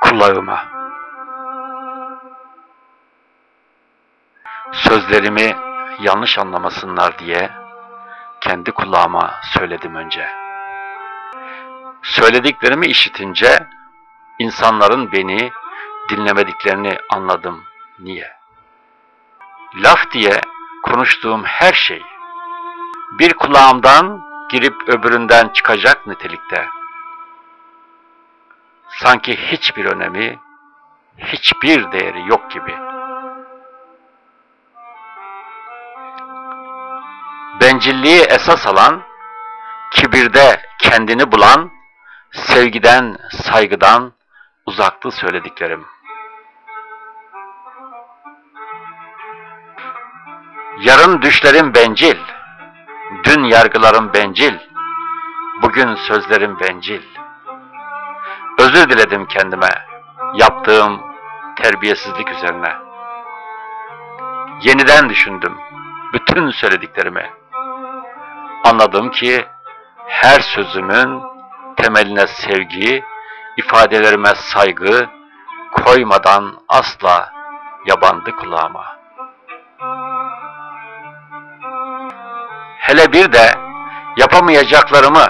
kulağıma. Sözlerimi yanlış anlamasınlar diye kendi kulağıma söyledim önce. Söylediklerimi işitince insanların beni dinlemediklerini anladım. Niye? Laf diye konuştuğum her şey bir kulağımdan girip öbüründen çıkacak nitelikte. Sanki hiçbir önemi, hiçbir değeri yok gibi. Bencilliği esas alan, kibirde kendini bulan, sevgiden, saygıdan uzaktı söylediklerim. Yarın düşlerim bencil, dün yargılarım bencil, bugün sözlerim bencil. Özür diledim kendime, yaptığım terbiyesizlik üzerine. Yeniden düşündüm bütün söylediklerimi. Anladım ki her sözümün temeline sevgi, ifadelerime saygı koymadan asla yabandı kulağıma. Hele bir de yapamayacaklarımı,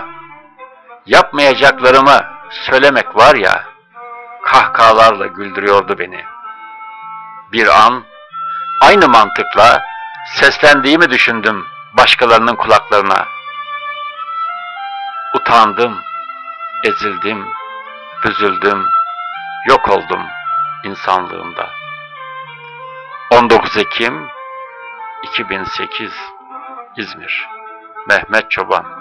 yapmayacaklarımı söylemek var ya, kahkahalarla güldürüyordu beni. Bir an aynı mantıkla seslendiğimi düşündüm başkalarının kulaklarına. Utandım, ezildim, üzüldüm, yok oldum insanlığımda. 19 Ekim 2008 İzmir Mehmet Çoban